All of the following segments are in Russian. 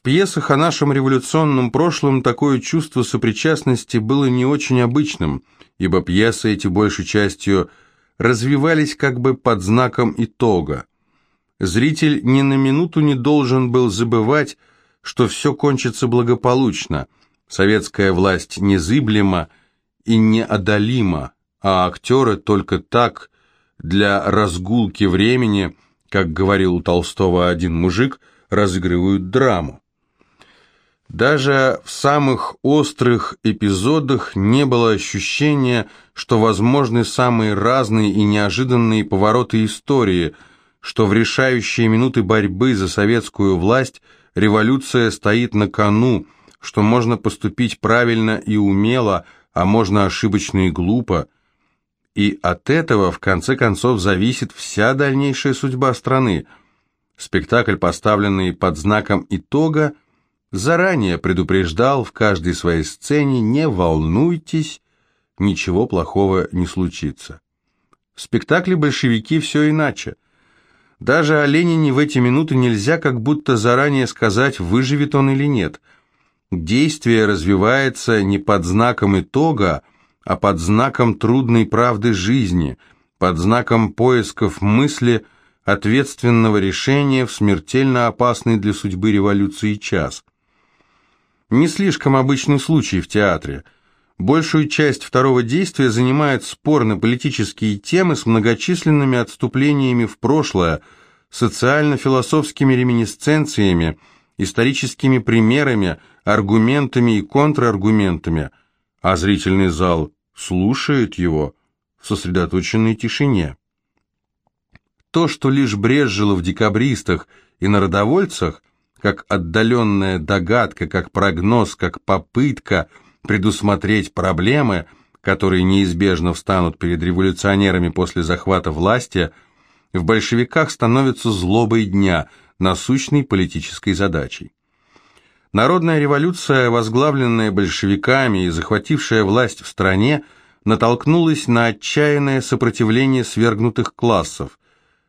В пьесах о нашем революционном прошлом такое чувство сопричастности было не очень обычным, ибо пьесы эти большей частью развивались как бы под знаком итога. Зритель ни на минуту не должен был забывать, что все кончится благополучно, советская власть незыблема и неодолима, а актеры только так, для разгулки времени, как говорил у Толстого один мужик, разыгрывают драму. Даже в самых острых эпизодах не было ощущения, что возможны самые разные и неожиданные повороты истории, что в решающие минуты борьбы за советскую власть революция стоит на кону, что можно поступить правильно и умело, а можно ошибочно и глупо. И от этого, в конце концов, зависит вся дальнейшая судьба страны. Спектакль, поставленный под знаком итога, заранее предупреждал в каждой своей сцене «не волнуйтесь, ничего плохого не случится». В спектакле «Большевики» все иначе. Даже о Ленине в эти минуты нельзя как будто заранее сказать, выживет он или нет. Действие развивается не под знаком итога, а под знаком трудной правды жизни, под знаком поисков мысли, ответственного решения в смертельно опасный для судьбы революции час. Не слишком обычный случай в театре. Большую часть второго действия занимают спорно-политические темы с многочисленными отступлениями в прошлое, социально-философскими реминисценциями, историческими примерами, аргументами и контраргументами, а зрительный зал слушает его в сосредоточенной тишине. То, что лишь брезжило в декабристах и народовольцах, как отдаленная догадка, как прогноз, как попытка предусмотреть проблемы, которые неизбежно встанут перед революционерами после захвата власти, в большевиках становится злобой дня, насущной политической задачей. Народная революция, возглавленная большевиками и захватившая власть в стране, натолкнулась на отчаянное сопротивление свергнутых классов,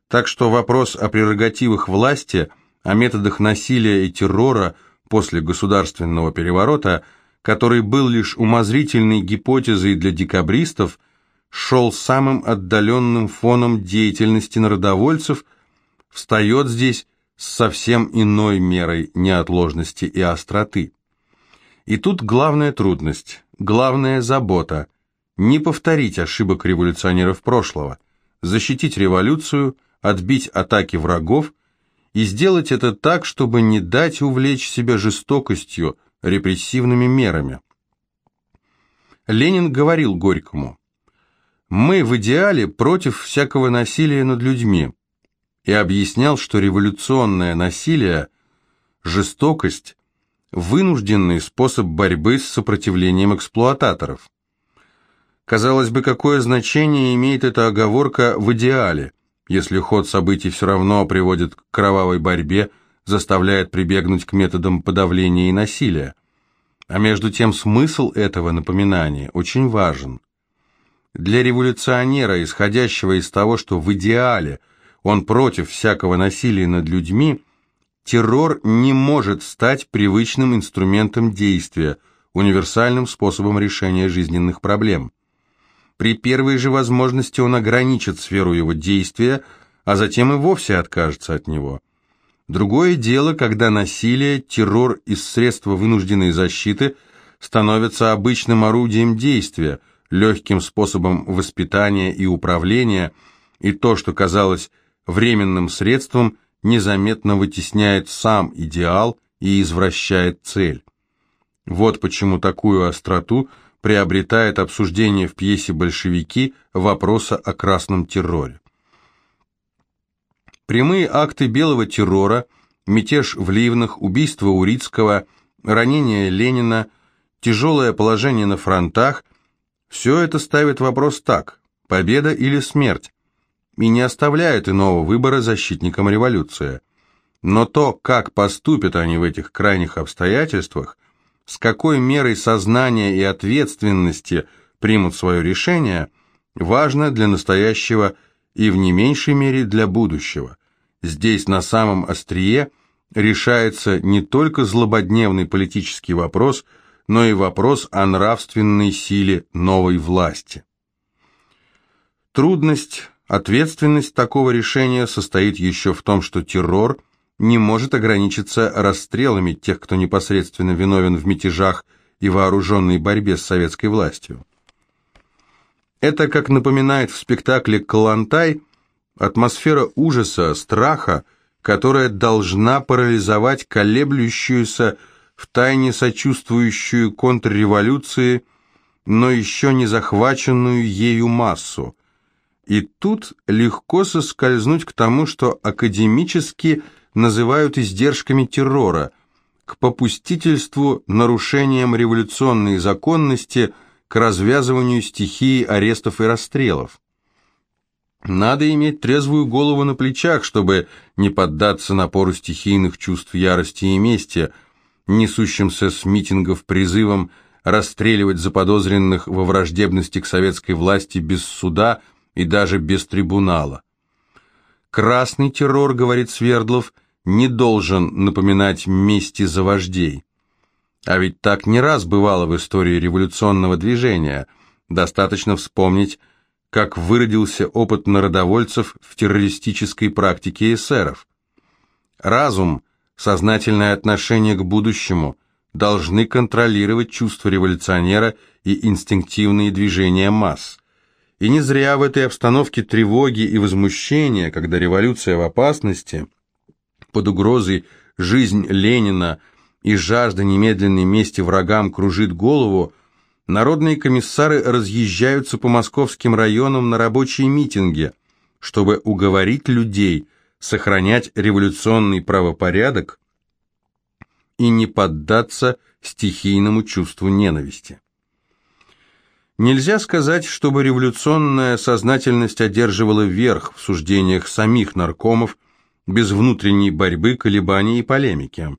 так что вопрос о прерогативах власти – о методах насилия и террора после государственного переворота, который был лишь умозрительной гипотезой для декабристов, шел самым отдаленным фоном деятельности народовольцев, встает здесь с совсем иной мерой неотложности и остроты. И тут главная трудность, главная забота – не повторить ошибок революционеров прошлого, защитить революцию, отбить атаки врагов – и сделать это так, чтобы не дать увлечь себя жестокостью, репрессивными мерами. Ленин говорил Горькому, «Мы в идеале против всякого насилия над людьми», и объяснял, что революционное насилие, жестокость – вынужденный способ борьбы с сопротивлением эксплуататоров. Казалось бы, какое значение имеет эта оговорка в идеале – если ход событий все равно приводит к кровавой борьбе, заставляет прибегнуть к методам подавления и насилия. А между тем смысл этого напоминания очень важен. Для революционера, исходящего из того, что в идеале он против всякого насилия над людьми, террор не может стать привычным инструментом действия, универсальным способом решения жизненных проблем. При первой же возможности он ограничит сферу его действия, а затем и вовсе откажется от него. Другое дело, когда насилие, террор и средства вынужденной защиты становятся обычным орудием действия, легким способом воспитания и управления, и то, что казалось временным средством, незаметно вытесняет сам идеал и извращает цель. Вот почему такую остроту – приобретает обсуждение в пьесе «Большевики» вопроса о красном терроре. Прямые акты белого террора, мятеж в Ливнах, убийство Урицкого, ранение Ленина, тяжелое положение на фронтах – все это ставит вопрос так – победа или смерть, и не оставляет иного выбора защитникам революции. Но то, как поступят они в этих крайних обстоятельствах, с какой мерой сознания и ответственности примут свое решение, важно для настоящего и в не меньшей мере для будущего. Здесь на самом острие решается не только злободневный политический вопрос, но и вопрос о нравственной силе новой власти. Трудность, ответственность такого решения состоит еще в том, что террор не может ограничиться расстрелами тех, кто непосредственно виновен в мятежах и вооруженной борьбе с советской властью. Это, как напоминает в спектакле «Калантай», атмосфера ужаса, страха, которая должна парализовать колеблющуюся, втайне сочувствующую контрреволюции, но еще не захваченную ею массу. И тут легко соскользнуть к тому, что академически называют издержками террора, к попустительству, нарушениям революционной законности, к развязыванию стихии арестов и расстрелов. Надо иметь трезвую голову на плечах, чтобы не поддаться напору стихийных чувств ярости и мести, несущимся с митингов призывом расстреливать заподозренных во враждебности к советской власти без суда и даже без трибунала. «Красный террор, — говорит Свердлов, — не должен напоминать мести за вождей. А ведь так не раз бывало в истории революционного движения. Достаточно вспомнить, как выродился опыт народовольцев в террористической практике эсеров. Разум, сознательное отношение к будущему должны контролировать чувства революционера и инстинктивные движения масс. И не зря в этой обстановке тревоги и возмущения, когда революция в опасности, под угрозой жизнь Ленина и жажда немедленной мести врагам кружит голову, народные комиссары разъезжаются по московским районам на рабочие митинги, чтобы уговорить людей сохранять революционный правопорядок и не поддаться стихийному чувству ненависти. Нельзя сказать, чтобы революционная сознательность одерживала верх в суждениях самих наркомов без внутренней борьбы, колебаний и полемики.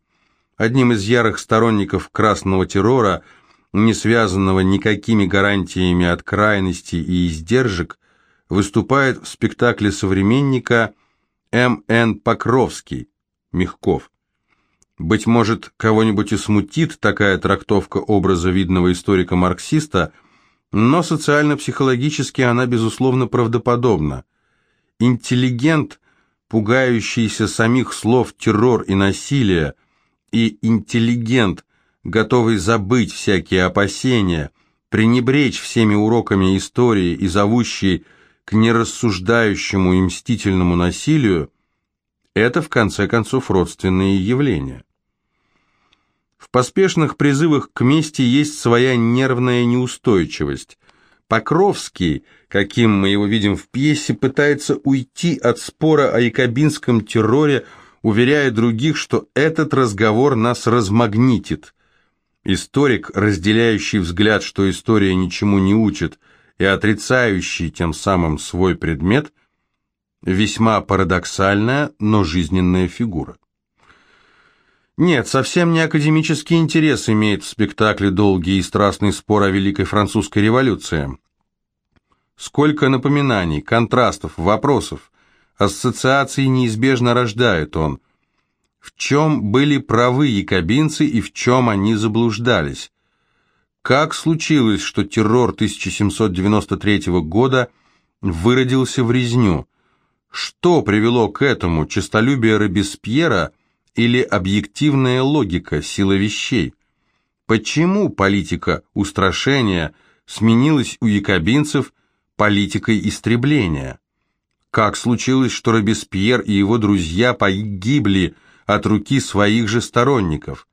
Одним из ярых сторонников красного террора – не связанного никакими гарантиями от крайности и издержек, выступает в спектакле современника М.Н. Покровский, Мягков. Быть может, кого-нибудь и смутит такая трактовка образа видного историка-марксиста, но социально-психологически она, безусловно, правдоподобна. Интеллигент, пугающийся самих слов «террор» и «насилие», и интеллигент, готовый забыть всякие опасения, пренебречь всеми уроками истории и зовущий к нерассуждающему и мстительному насилию, это в конце концов родственные явления. Поспешных призывах к мести есть своя нервная неустойчивость. Покровский, каким мы его видим в пьесе, пытается уйти от спора о якобинском терроре, уверяя других, что этот разговор нас размагнитит – Историк, разделяющий взгляд, что история ничему не учит, и отрицающий тем самым свой предмет, весьма парадоксальная, но жизненная фигура. Нет, совсем не академический интерес имеет в спектакле долгий и страстный спор о Великой Французской революции. Сколько напоминаний, контрастов, вопросов, ассоциаций неизбежно рождает он – в чем были правы якобинцы и в чем они заблуждались. Как случилось, что террор 1793 года выродился в резню? Что привело к этому, честолюбие Робеспьера или объективная логика, сила вещей? Почему политика устрашения сменилась у якобинцев политикой истребления? Как случилось, что Робеспьер и его друзья погибли от руки своих же сторонников.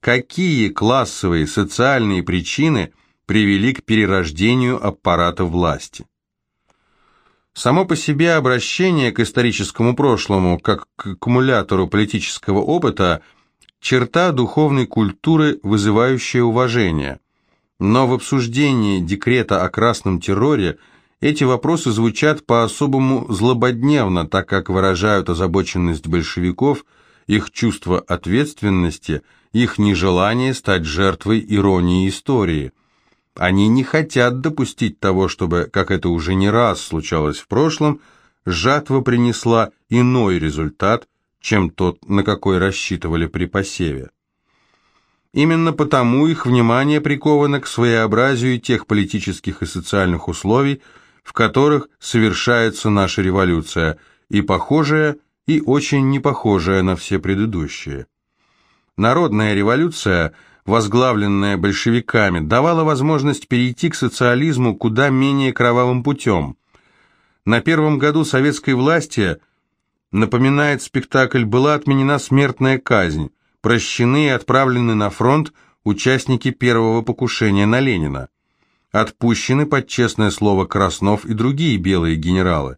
Какие классовые социальные причины привели к перерождению аппарата власти? Само по себе обращение к историческому прошлому, как к аккумулятору политического опыта, черта духовной культуры, вызывающая уважение. Но в обсуждении декрета о красном терроре эти вопросы звучат по-особому злободневно, так как выражают озабоченность большевиков – их чувство ответственности, их нежелание стать жертвой иронии истории. Они не хотят допустить того, чтобы, как это уже не раз случалось в прошлом, жатва принесла иной результат, чем тот, на какой рассчитывали при посеве. Именно потому их внимание приковано к своеобразию тех политических и социальных условий, в которых совершается наша революция, и похожая, и очень не похожая на все предыдущие. Народная революция, возглавленная большевиками, давала возможность перейти к социализму куда менее кровавым путем. На первом году советской власти, напоминает спектакль, была отменена смертная казнь, прощены и отправлены на фронт участники первого покушения на Ленина. Отпущены под честное слово Краснов и другие белые генералы.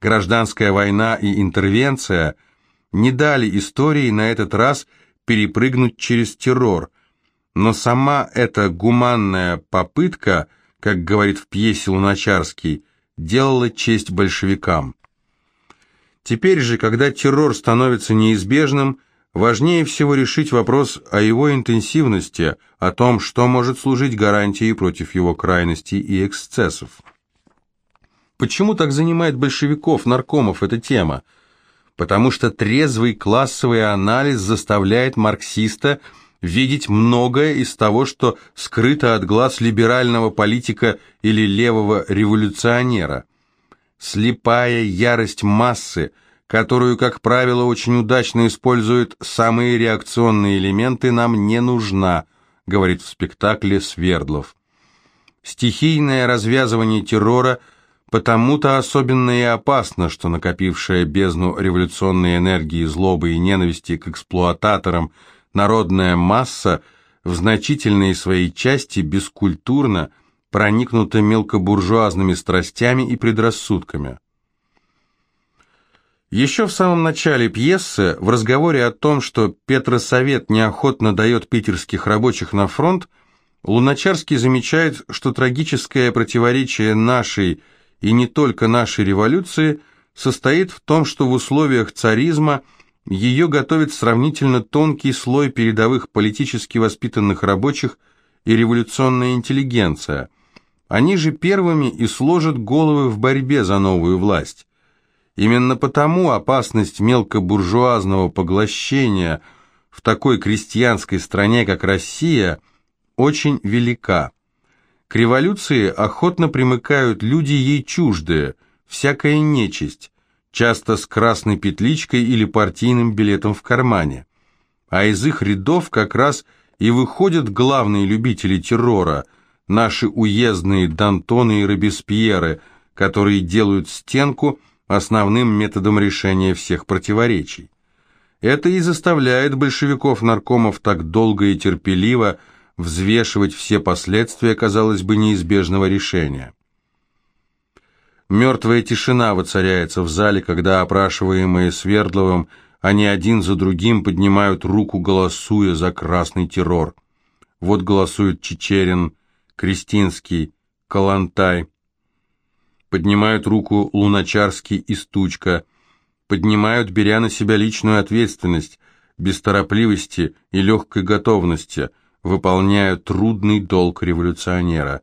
Гражданская война и интервенция не дали истории на этот раз перепрыгнуть через террор, но сама эта гуманная попытка, как говорит в пьесе Луначарский, делала честь большевикам. Теперь же, когда террор становится неизбежным, Важнее всего решить вопрос о его интенсивности, о том, что может служить гарантией против его крайностей и эксцессов. Почему так занимает большевиков, наркомов эта тема? Потому что трезвый классовый анализ заставляет марксиста видеть многое из того, что скрыто от глаз либерального политика или левого революционера. Слепая ярость массы – которую, как правило, очень удачно используют самые реакционные элементы, нам не нужна, говорит в спектакле Свердлов. Стихийное развязывание террора потому-то особенно и опасно, что накопившая бездну революционной энергии, злобы и ненависти к эксплуататорам народная масса в значительной своей части бескультурно проникнута мелкобуржуазными страстями и предрассудками. Еще в самом начале пьесы, в разговоре о том, что Петросовет неохотно дает питерских рабочих на фронт, Луначарский замечает, что трагическое противоречие нашей и не только нашей революции состоит в том, что в условиях царизма ее готовит сравнительно тонкий слой передовых политически воспитанных рабочих и революционная интеллигенция. Они же первыми и сложат головы в борьбе за новую власть. Именно потому опасность мелкобуржуазного поглощения в такой крестьянской стране, как Россия, очень велика. К революции охотно примыкают люди ей чуждые, всякая нечисть, часто с красной петличкой или партийным билетом в кармане. А из их рядов как раз и выходят главные любители террора, наши уездные Д'Антоны и Робеспьеры, которые делают стенку – основным методом решения всех противоречий. Это и заставляет большевиков-наркомов так долго и терпеливо взвешивать все последствия, казалось бы, неизбежного решения. Мертвая тишина воцаряется в зале, когда опрашиваемые Свердловым, они один за другим поднимают руку, голосуя за красный террор. Вот голосуют Чечерин, Кристинский, Калантай, поднимают руку Луначарский и Стучка, поднимают, беря на себя личную ответственность, без торопливости и легкой готовности, выполняют трудный долг революционера.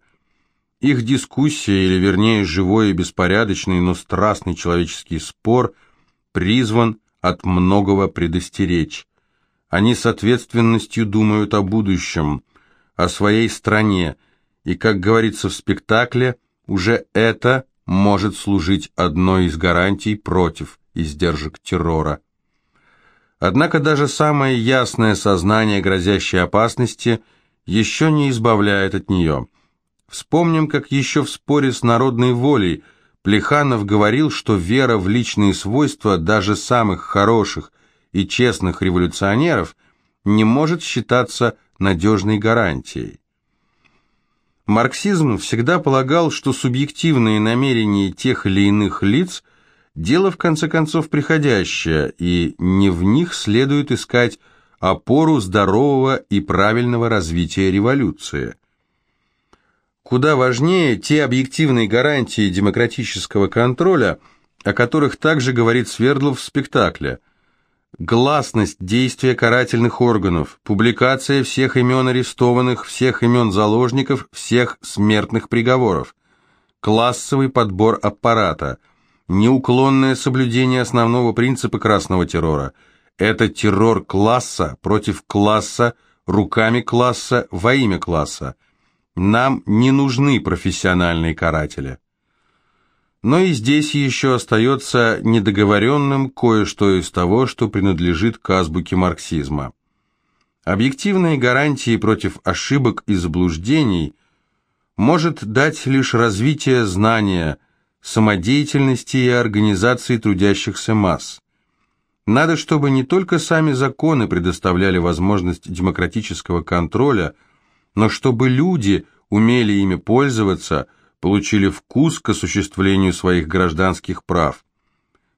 Их дискуссия, или вернее живой и беспорядочный, но страстный человеческий спор, призван от многого предостеречь. Они с ответственностью думают о будущем, о своей стране, и, как говорится в спектакле, уже это может служить одной из гарантий против издержек террора. Однако даже самое ясное сознание грозящей опасности еще не избавляет от нее. Вспомним, как еще в споре с народной волей Плеханов говорил, что вера в личные свойства даже самых хороших и честных революционеров не может считаться надежной гарантией. Марксизм всегда полагал, что субъективные намерения тех или иных лиц – дело, в конце концов, приходящее, и не в них следует искать опору здорового и правильного развития революции. Куда важнее те объективные гарантии демократического контроля, о которых также говорит Свердлов в спектакле – гласность действия карательных органов, публикация всех имен арестованных, всех имен заложников, всех смертных приговоров, классовый подбор аппарата, неуклонное соблюдение основного принципа красного террора. Это террор класса против класса, руками класса, во имя класса. Нам не нужны профессиональные каратели. Но и здесь еще остается недоговоренным кое-что из того, что принадлежит к азбуке марксизма. Объективные гарантии против ошибок и заблуждений может дать лишь развитие знания, самодеятельности и организации трудящихся масс. Надо, чтобы не только сами законы предоставляли возможность демократического контроля, но чтобы люди умели ими пользоваться, получили вкус к осуществлению своих гражданских прав.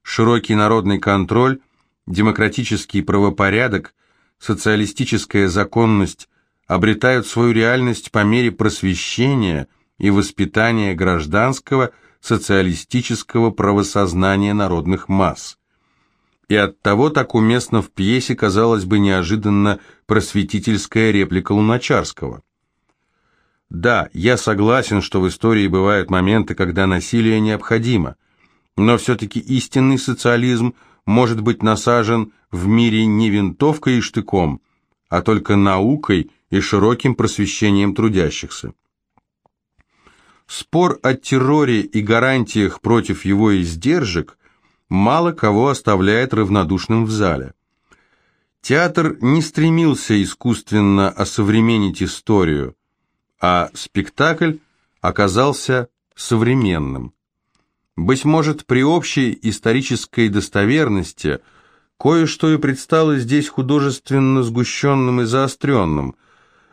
Широкий народный контроль, демократический правопорядок, социалистическая законность обретают свою реальность по мере просвещения и воспитания гражданского социалистического правосознания народных масс и оттого так уместно в пьесе, казалось бы, неожиданно просветительская реплика Луначарского. Да, я согласен, что в истории бывают моменты, когда насилие необходимо, но все-таки истинный социализм может быть насажен в мире не винтовкой и штыком, а только наукой и широким просвещением трудящихся. Спор о терроре и гарантиях против его издержек мало кого оставляет равнодушным в зале. Театр не стремился искусственно осовременить историю, а спектакль оказался современным. Быть может, при общей исторической достоверности кое-что и предстало здесь художественно сгущенным и заостренным.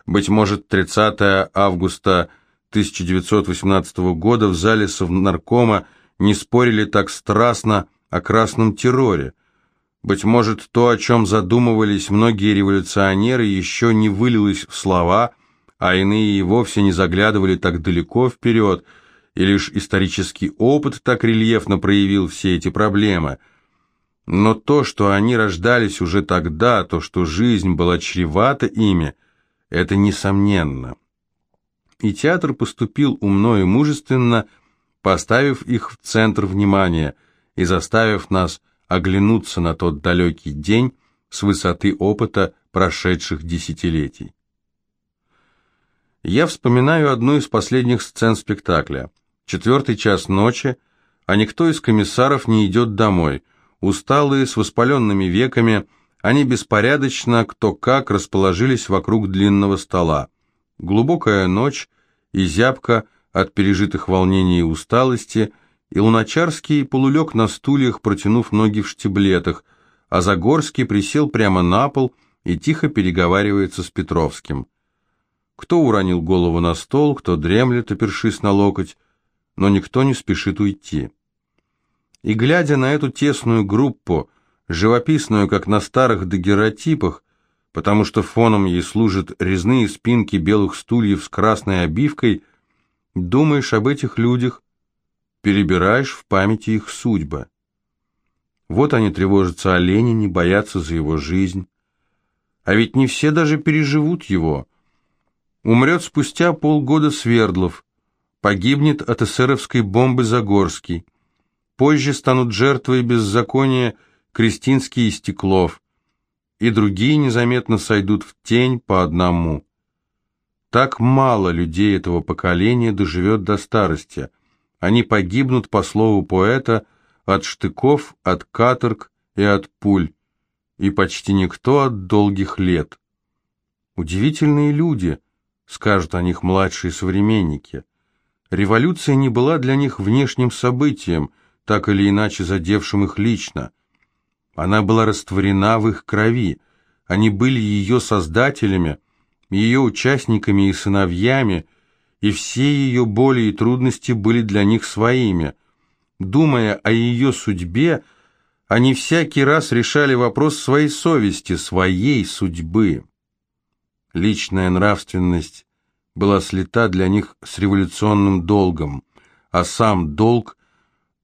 Быть может, 30 августа 1918 года в зале Совнаркома не спорили так страстно о красном терроре. Быть может, то, о чем задумывались многие революционеры, еще не вылилось в слова, а иные и вовсе не заглядывали так далеко вперед, и лишь исторический опыт так рельефно проявил все эти проблемы. Но то, что они рождались уже тогда, то, что жизнь была чревата ими, это несомненно. И театр поступил умно и мужественно, поставив их в центр внимания – и заставив нас оглянуться на тот далекий день с высоты опыта прошедших десятилетий. Я вспоминаю одну из последних сцен спектакля. Четвертый час ночи, а никто из комиссаров не идет домой. Усталые, с воспаленными веками, они беспорядочно, кто как, расположились вокруг длинного стола. Глубокая ночь и зябка от пережитых волнений и усталости – и Луначарский полулег на стульях, протянув ноги в штиблетах, а Загорский присел прямо на пол и тихо переговаривается с Петровским. Кто уронил голову на стол, кто дремлет, опершись на локоть, но никто не спешит уйти. И глядя на эту тесную группу, живописную, как на старых дагеротипах, потому что фоном ей служат резные спинки белых стульев с красной обивкой, думаешь об этих людях, перебираешь в памяти их судьбы. Вот они тревожатся о Ленине, боятся за его жизнь. А ведь не все даже переживут его. Умрет спустя полгода Свердлов, погибнет от эсеровской бомбы Загорский. Позже станут жертвой беззакония Кристинский и Стеклов, и другие незаметно сойдут в тень по одному. Так мало людей этого поколения доживет до старости – они погибнут, по слову поэта, от штыков, от каторг и от пуль, и почти никто от долгих лет. Удивительные люди, скажут о них младшие современники. Революция не была для них внешним событием, так или иначе задевшим их лично. Она была растворена в их крови, они были ее создателями, ее участниками и сыновьями, и все ее боли и трудности были для них своими. Думая о ее судьбе, они всякий раз решали вопрос своей совести, своей судьбы. Личная нравственность была слита для них с революционным долгом, а сам долг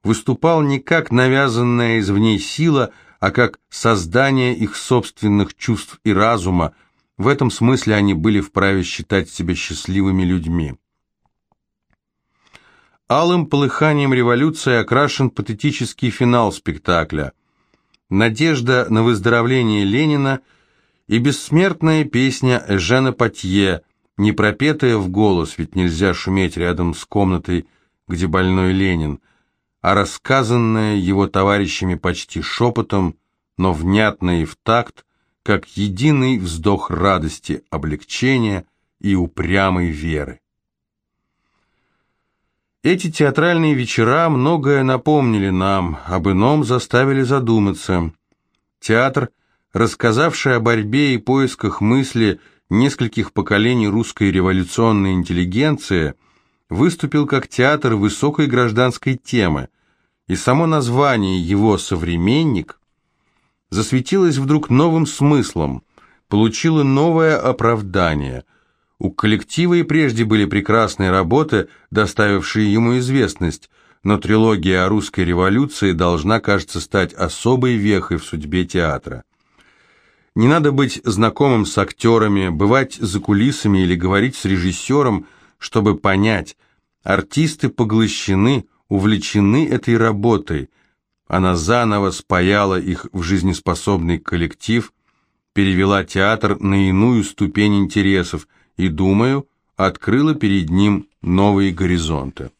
выступал не как навязанная извне сила, а как создание их собственных чувств и разума, в этом смысле они были вправе считать себя счастливыми людьми. Алым полыханием революции окрашен патетический финал спектакля. Надежда на выздоровление Ленина и бессмертная песня Эжена Патье, не пропетая в голос, ведь нельзя шуметь рядом с комнатой, где больной Ленин, а рассказанная его товарищами почти шепотом, но внятно и в такт, как единый вздох радости, облегчения и упрямой веры. Эти театральные вечера многое напомнили нам, об ином заставили задуматься. Театр, рассказавший о борьбе и поисках мысли нескольких поколений русской революционной интеллигенции, выступил как театр высокой гражданской темы, и само название его «Современник» засветилось вдруг новым смыслом, получило новое оправдание. У коллектива и прежде были прекрасные работы, доставившие ему известность, но трилогия о русской революции должна, кажется, стать особой вехой в судьбе театра. Не надо быть знакомым с актерами, бывать за кулисами или говорить с режиссером, чтобы понять, артисты поглощены, увлечены этой работой – она заново спаяла их в жизнеспособный коллектив, перевела театр на иную ступень интересов и, думаю, открыла перед ним новые горизонты.